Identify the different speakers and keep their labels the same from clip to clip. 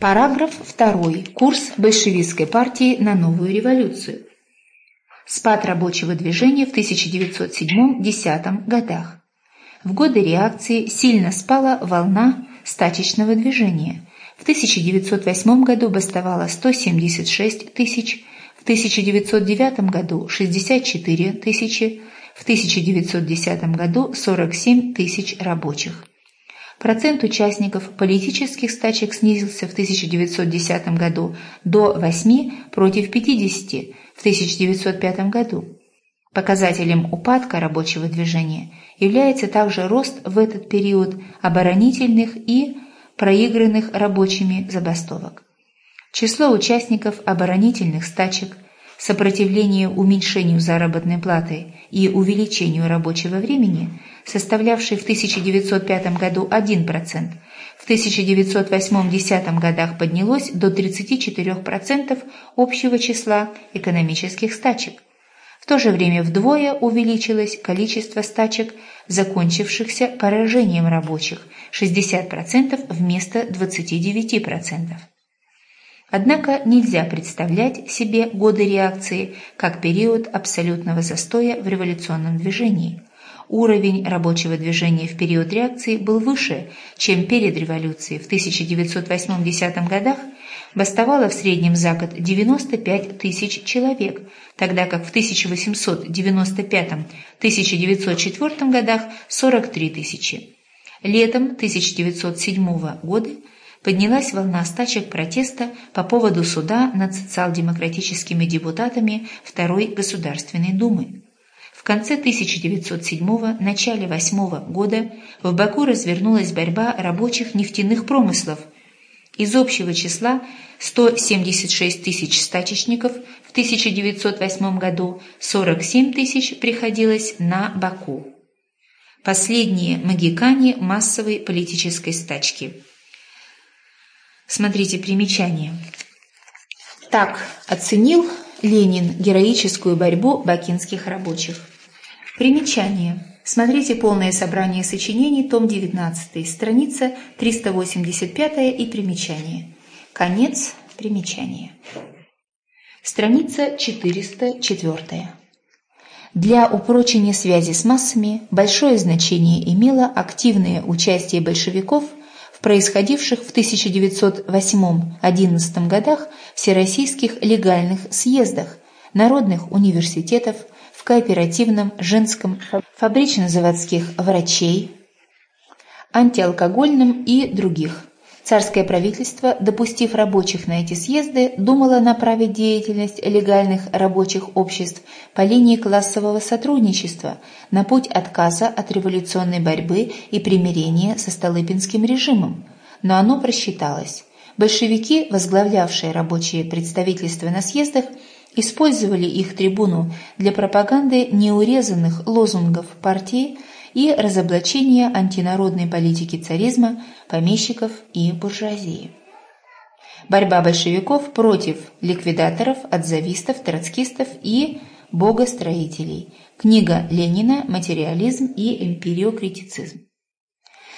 Speaker 1: Параграф 2. Курс большевистской партии на новую революцию. Спад рабочего движения в 1907-10 годах. В годы реакции сильно спала волна стачечного движения. В 1908 году бастовало 176 тысяч, в 1909 году 64 тысячи, в 1910 году 47 тысяч рабочих. Процент участников политических стачек снизился в 1910 году до 8 против 50 в 1905 году. Показателем упадка рабочего движения является также рост в этот период оборонительных и проигранных рабочими забастовок. Число участников оборонительных стачек – сопротивление уменьшению заработной платы и увеличению рабочего времени, составлявший в 1905 году 1%, в 1908-10 годах поднялось до 34% общего числа экономических стачек. В то же время вдвое увеличилось количество стачек, закончившихся поражением рабочих – 60% вместо 29%. Однако нельзя представлять себе годы реакции как период абсолютного застоя в революционном движении. Уровень рабочего движения в период реакции был выше, чем перед революцией. В 1908-10 годах бастовало в среднем за год 95 тысяч человек, тогда как в 1895-1904 годах 43 тысячи. Летом 1907 года поднялась волна стачек протеста по поводу суда над социал-демократическими депутатами Второй Государственной Думы. Конце 1907 начале 8 года в Баку развернулась борьба рабочих нефтяных промыслов. Из общего числа 176 тысяч стачечников в 1908 году 47 тысяч приходилось на Баку. Последние магикане массовой политической стачки. Смотрите примечание. Так оценил Ленин героическую борьбу бакинских рабочих. Примечание. Смотрите полное собрание сочинений, том 19, страница 385 и примечание. Конец примечания. Страница 404. Для упрочения связи с массами большое значение имело активное участие большевиков в происходивших в 1908-11 годах всероссийских легальных съездах, народных университетов, кооперативном, женском, фабрично-заводских врачей, антиалкогольном и других. Царское правительство, допустив рабочих на эти съезды, думало направить деятельность легальных рабочих обществ по линии классового сотрудничества на путь отказа от революционной борьбы и примирения со Столыпинским режимом. Но оно просчиталось. Большевики, возглавлявшие рабочие представительства на съездах, использовали их трибуну для пропаганды неурезанных лозунгов партии и разоблачения антинародной политики царизма, помещиков и буржуазии. Борьба большевиков против ликвидаторов, отзавистов, троцкистов и богостроителей. Книга Ленина «Материализм и империокритицизм».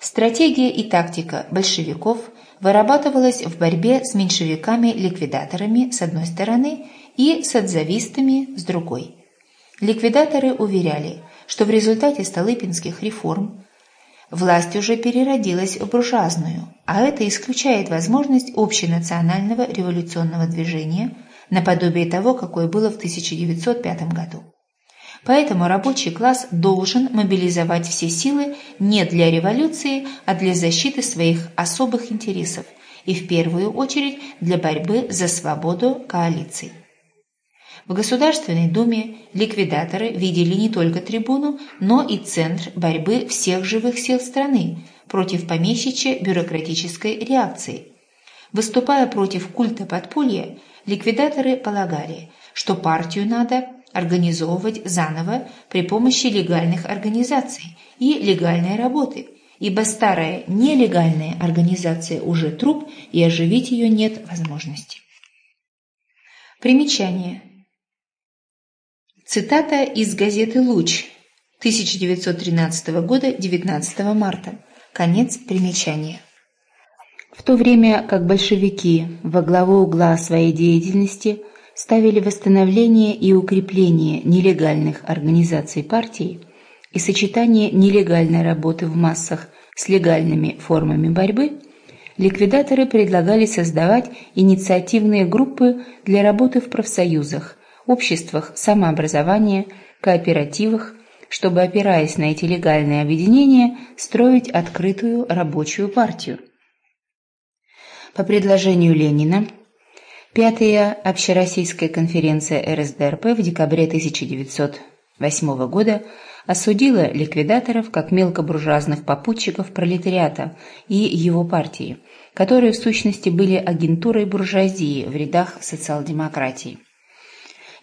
Speaker 1: Стратегия и тактика большевиков вырабатывалась в борьбе с меньшевиками-ликвидаторами с одной стороны и с отзавистами с другой. Ликвидаторы уверяли, что в результате Столыпинских реформ власть уже переродилась в буржуазную, а это исключает возможность общенационального революционного движения наподобие того, какое было в 1905 году. Поэтому рабочий класс должен мобилизовать все силы не для революции, а для защиты своих особых интересов и в первую очередь для борьбы за свободу коалиций. В Государственной Думе ликвидаторы видели не только трибуну, но и центр борьбы всех живых сил страны против помещичьей бюрократической реакции. Выступая против культа подполья, ликвидаторы полагали, что партию надо организовывать заново при помощи легальных организаций и легальной работы, ибо старая нелегальная организация уже труп и оживить ее нет возможности. Примечание. Цитата из газеты «Луч» 1913 года, 19 марта. Конец примечания. В то время как большевики во главу угла своей деятельности ставили восстановление и укрепление нелегальных организаций партии и сочетание нелегальной работы в массах с легальными формами борьбы, ликвидаторы предлагали создавать инициативные группы для работы в профсоюзах, обществах самообразования, кооперативах, чтобы, опираясь на эти легальные объединения, строить открытую рабочую партию. По предложению Ленина, Пятая общероссийская конференция РСДРП в декабре 1908 года осудила ликвидаторов как мелкобуржуазных попутчиков пролетариата и его партии, которые в сущности были агентурой буржуазии в рядах социал-демократии.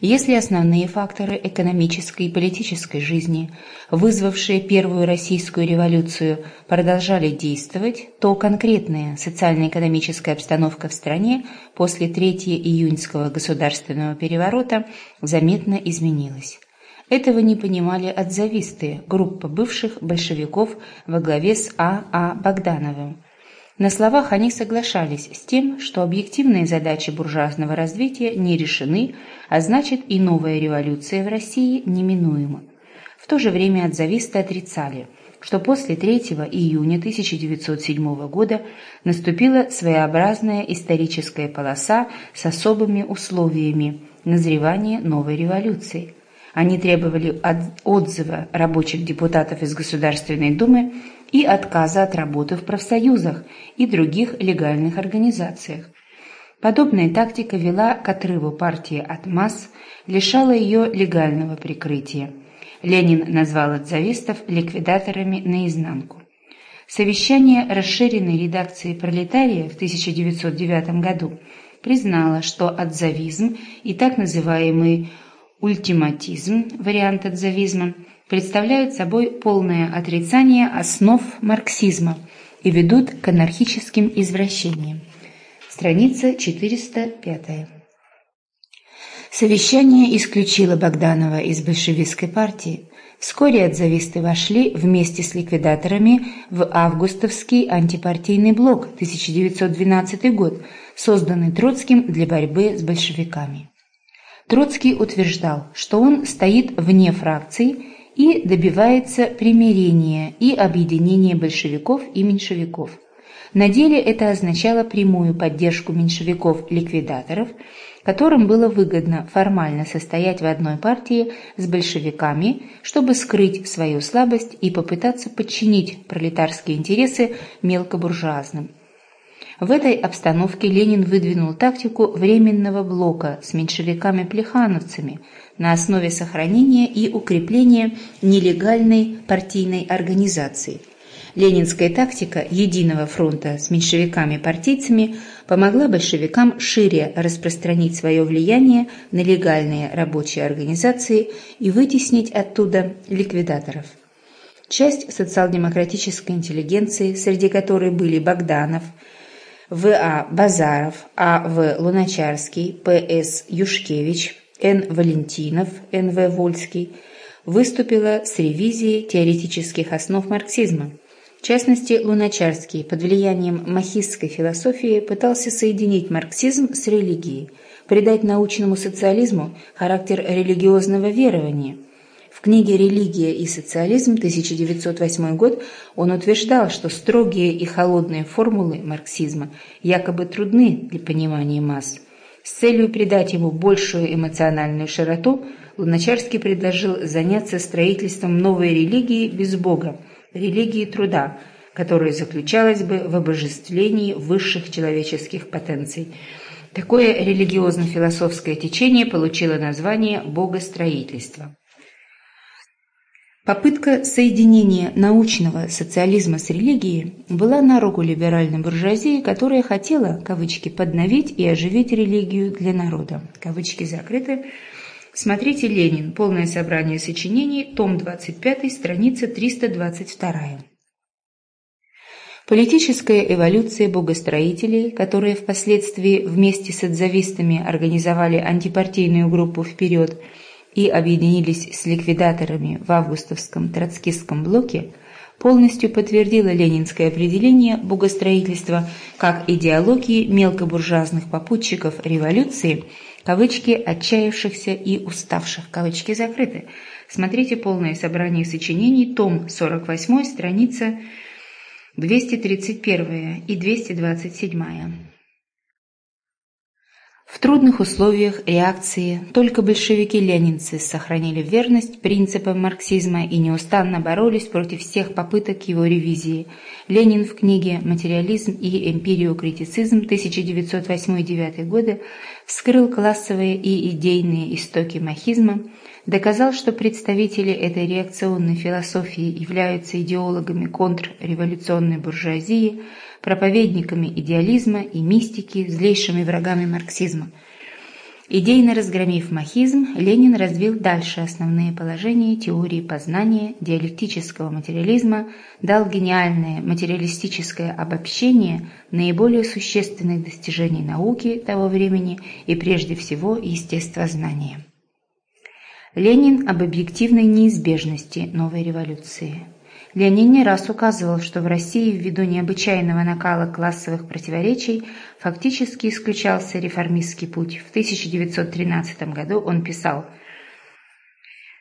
Speaker 1: Если основные факторы экономической и политической жизни, вызвавшие первую российскую революцию, продолжали действовать, то конкретная социально-экономическая обстановка в стране после 3 июньского государственного переворота заметно изменилась. Этого не понимали отзависты, группа бывших большевиков во главе с А. А. Богдановым, на словах они соглашались с тем, что объективные задачи буржуазного развития не решены, а значит и новая революция в России неминуема. В то же время отзависты отрицали, что после 3 июня 1907 года наступила своеобразная историческая полоса с особыми условиями назревания новой революции. Они требовали отзыва рабочих депутатов из Государственной Думы и отказа от работы в профсоюзах и других легальных организациях. Подобная тактика вела к отрыву партии от масс, лишала ее легального прикрытия. Ленин назвал отзавистов ликвидаторами наизнанку. Совещание расширенной редакции «Пролетария» в 1909 году признало, что отзавизм и так называемый ультиматизм, вариант отзавизма, представляют собой полное отрицание основ марксизма и ведут к анархическим извращениям. Страница 405. Совещание исключило Богданова из большевистской партии. Вскоре отзависты вошли вместе с ликвидаторами в августовский антипартийный блок 1912 год, созданный Троцким для борьбы с большевиками. Троцкий утверждал, что он стоит вне фракций и добивается примирения и объединения большевиков и меньшевиков. На деле это означало прямую поддержку меньшевиков-ликвидаторов, которым было выгодно формально состоять в одной партии с большевиками, чтобы скрыть свою слабость и попытаться подчинить пролетарские интересы мелкобуржуазным. В этой обстановке Ленин выдвинул тактику временного блока с меньшевиками-плехановцами – на основе сохранения и укрепления нелегальной партийной организации. Ленинская тактика единого фронта с меньшевиками-партийцами помогла большевикам шире распространить свое влияние на легальные рабочие организации и вытеснить оттуда ликвидаторов. Часть социал-демократической интеллигенции, среди которой были Богданов, В.А. Базаров, А.В. Луначарский, П.С. Юшкевич, Н. Валентинов, Н.В. Вольский, выступила с ревизией теоретических основ марксизма. В частности, Луначарский под влиянием махистской философии пытался соединить марксизм с религией, придать научному социализму характер религиозного верования. В книге «Религия и социализм» 1908 год он утверждал, что строгие и холодные формулы марксизма якобы трудны для понимания масс – с целью придать ему большую эмоциональную широту, Луначарский предложил заняться строительством новой религии без Бога, религии труда, которая заключалась бы в обожествлении высших человеческих потенций. Такое религиозно-философское течение получило название «богостроительство». Попытка соединения научного социализма с религией была на руку либеральной буржуазии, которая хотела, кавычки, подновить и оживить религию для народа. Кавычки закрыты. Смотрите «Ленин. Полное собрание сочинений. Том 25. Страница 322». Политическая эволюция богостроителей, которые впоследствии вместе с отзавистами организовали антипартийную группу «Вперед», и объединились с ликвидаторами в августовском троцкистском блоке, полностью подтвердила ленинское определение богостроительства как идеологии мелкобуржуазных попутчиков революции, кавычки «отчаявшихся и уставших», кавычки закрыты. Смотрите полное собрание сочинений, том 48, страница 231 и 227. В трудных условиях реакции только большевики-ленинцы сохранили верность принципам марксизма и неустанно боролись против всех попыток его ревизии. Ленин в книге «Материализм и эмпириокритицизм» 1908-1909 годы вскрыл классовые и идейные истоки махизма, доказал, что представители этой реакционной философии являются идеологами контрреволюционной буржуазии – проповедниками идеализма и мистики, злейшими врагами марксизма. Идейно разгромив махизм, Ленин развил дальше основные положения теории познания, диалектического материализма, дал гениальное материалистическое обобщение наиболее существенных достижений науки того времени и прежде всего естествознания. Ленин об объективной неизбежности новой революции – Ленин не раз указывал, что в России ввиду необычайного накала классовых противоречий фактически исключался реформистский путь. В 1913 году он писал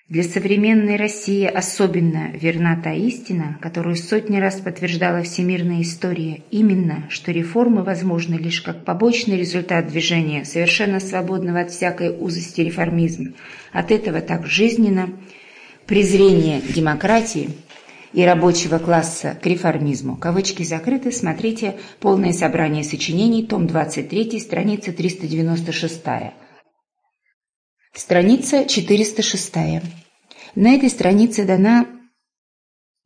Speaker 1: «Для современной России особенно верна та истина, которую сотни раз подтверждала всемирная история, именно, что реформы возможны лишь как побочный результат движения, совершенно свободного от всякой узости реформизма. От этого так жизненно презрение демократии – и рабочего класса к реформизму. Кавычки закрыты. Смотрите полное собрание сочинений, том 23, страница 396. Страница 406. На этой странице дана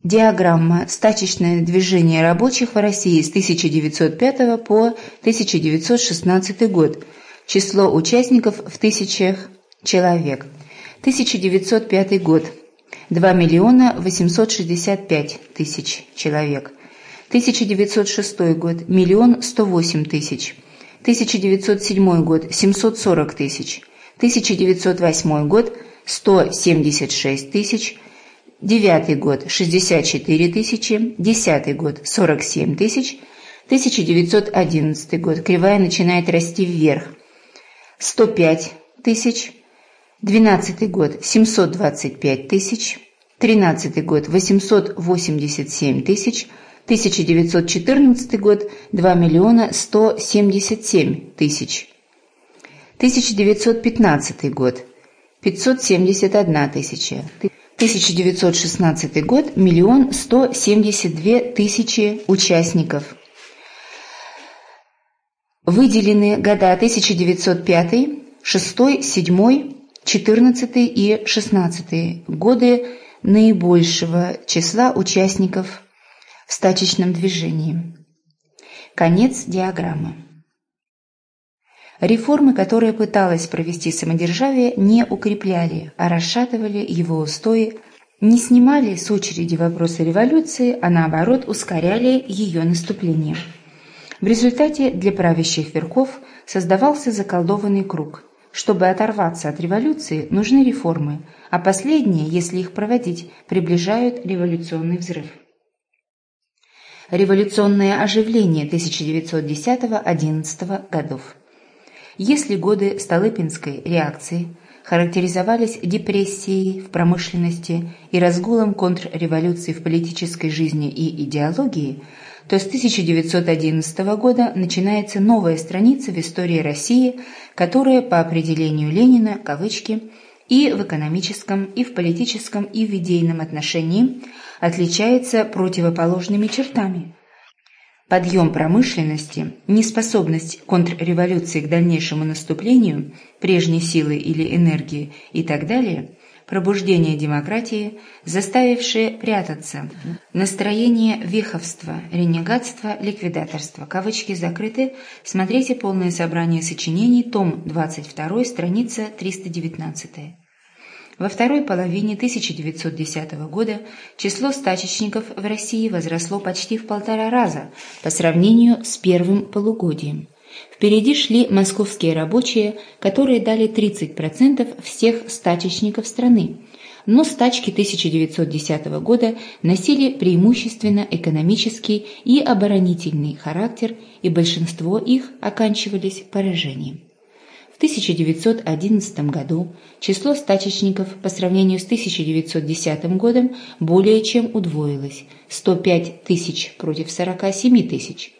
Speaker 1: диаграмма «Стачечное движение рабочих в России с 1905 по 1916 год». Число участников в тысячах человек. 1905 год. 2 миллиона 865 тысяч человек. 1906 год – миллион 108 тысяч. 1907 год – 740 тысяч. 1908 год – 176 тысяч. 9 год – 64 тысячи. 10 год – 47 тысяч. 1911 год. Кривая начинает расти вверх. 105 тысяч. 12 год – 725 тысяч, 13 год – 887 тысяч, 1914 год – 2 миллиона 177 тысяч, 1915 год – 571 тысяча, 1916 год – миллион 172 тысячи участников. Выделены года 1905, 6, 7, 14 и 16 годы наибольшего числа участников в стачечном движении. Конец диаграммы. Реформы, которые пыталась провести самодержавие, не укрепляли, а расшатывали его устои, не снимали с очереди вопросы революции, а наоборот ускоряли ее наступление. В результате для правящих верхов создавался заколдованный круг – чтобы оторваться от революции, нужны реформы, а последние, если их проводить, приближают революционный взрыв. Революционное оживление 1910-11 годов. Если годы Столыпинской реакции характеризовались депрессией в промышленности и разгулом контрреволюции в политической жизни и идеологии – то с 1911 года начинается новая страница в истории России, которая по определению Ленина, кавычки, и в экономическом, и в политическом, и в идейном отношении отличается противоположными чертами. Подъем промышленности, неспособность контрреволюции к дальнейшему наступлению, прежней силы или энергии и так далее – пробуждение демократии, заставившее прятаться, настроение веховства, ренегатства, ликвидаторства. Кавычки закрыты. Смотрите полное собрание сочинений, том 22, страница 319. Во второй половине 1910 года число стачечников в России возросло почти в полтора раза по сравнению с первым полугодием. Впереди шли московские рабочие, которые дали 30% всех стачечников страны, но стачки 1910 года носили преимущественно экономический и оборонительный характер, и большинство их оканчивались поражением. В 1911 году число стачечников по сравнению с 1910 годом более чем удвоилось – 105 тысяч против 47 тысяч.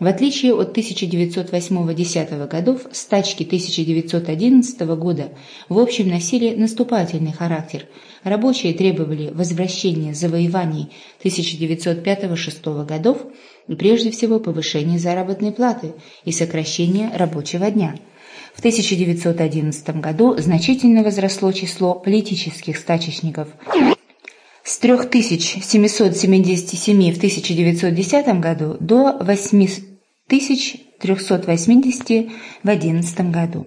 Speaker 1: В отличие от 1908-10 годов, стачки 1911 года в общем носили наступательный характер. Рабочие требовали возвращения завоеваний 1905-6 годов и прежде всего повышения заработной платы и сокращения рабочего дня. В 1911 году значительно возросло число политических стачечников с 3777 в 1910 году до 8380 в 2011 году.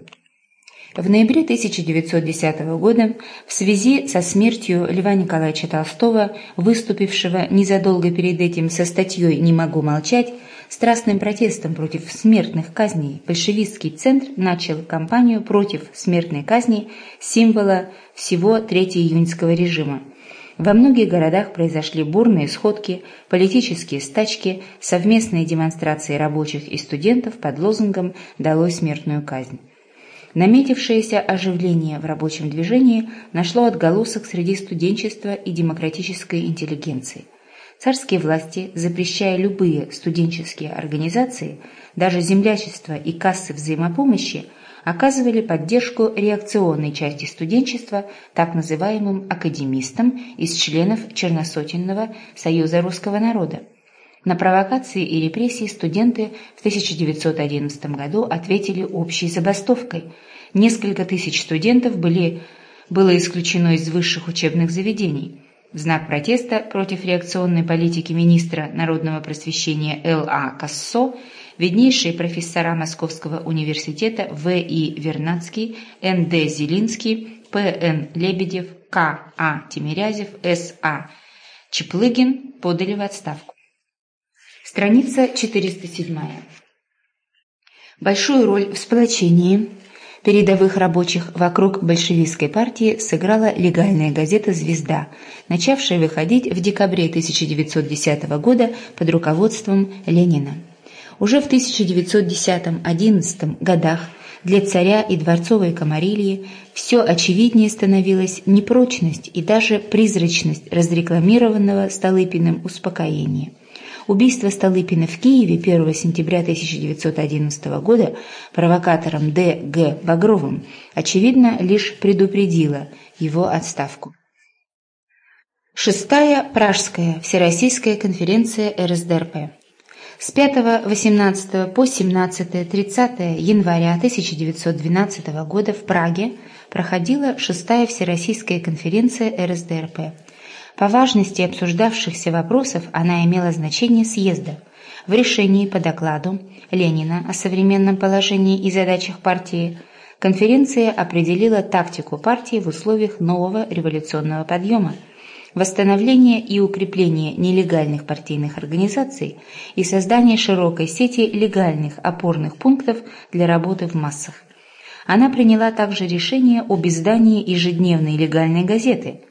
Speaker 1: В ноябре 1910 года в связи со смертью Льва Николаевича Толстого, выступившего незадолго перед этим со статьей «Не могу молчать», страстным протестом против смертных казней большевистский центр начал кампанию против смертной казни, символа всего 3 июньского режима. Во многих городах произошли бурные сходки, политические стачки, совместные демонстрации рабочих и студентов под лозунгом «Долой смертную казнь». Наметившееся оживление в рабочем движении нашло отголосок среди студенчества и демократической интеллигенции. Царские власти, запрещая любые студенческие организации, даже землячество и кассы взаимопомощи, оказывали поддержку реакционной части студенчества, так называемым академистам из членов Черносотенного союза русского народа. На провокации и репрессии студенты в 1911 году ответили общей забастовкой. Несколько тысяч студентов были, было исключено из высших учебных заведений. В знак протеста против реакционной политики министра народного просвещения Л.А. Кассо виднейшие профессора Московского университета В. И. Вернадский, Н. Д. Зелинский, П. Н. Лебедев, К. А. Тимирязев, С. А. Чеплыгин подали в отставку. Страница 407. Большую роль в сплочении передовых рабочих вокруг большевистской партии сыграла легальная газета «Звезда», начавшая выходить в декабре 1910 года под руководством Ленина. Уже в 1910-11 годах для царя и дворцовой комарильи все очевиднее становилась непрочность и даже призрачность разрекламированного Столыпиным успокоения. Убийство Столыпина в Киеве 1 сентября 1911 года провокатором Д. Г. Багровым, очевидно, лишь предупредило его отставку. Шестая Пражская Всероссийская конференция РСДРП с 5-18 по 17-30 января 1912 года в Праге проходила шестая Всероссийская конференция РСДРП. По важности обсуждавшихся вопросов она имела значение съезда. В решении по докладу Ленина о современном положении и задачах партии конференция определила тактику партии в условиях нового революционного подъема – восстановление и укрепление нелегальных партийных организаций и создание широкой сети легальных опорных пунктов для работы в массах. Она приняла также решение об издании ежедневной легальной газеты.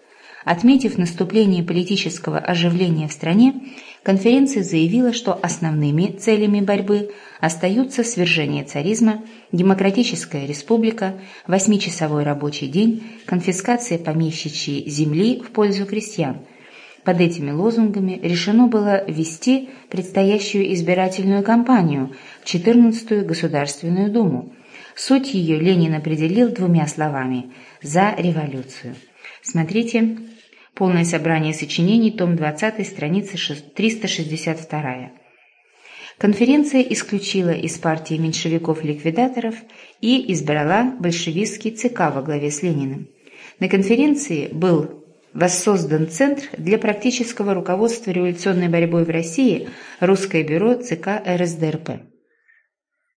Speaker 1: Отметив наступление политического оживления в стране, конференция заявила, что основными целями борьбы остаются свержение царизма, демократическая республика, восьмичасовой рабочий день, конфискация помещичьей земли в пользу крестьян. Под этими лозунгами решено было ввести предстоящую избирательную кампанию в 14-ю Государственную Думу. Суть ее Ленин определил двумя словами «за революцию». Смотрите Полное собрание сочинений, том 20, страница 362. Конференция исключила из партии меньшевиков-ликвидаторов и избрала большевистский ЦК во главе с Лениным. На конференции был воссоздан Центр для практического руководства революционной борьбой в России Русское бюро ЦК РСДРП.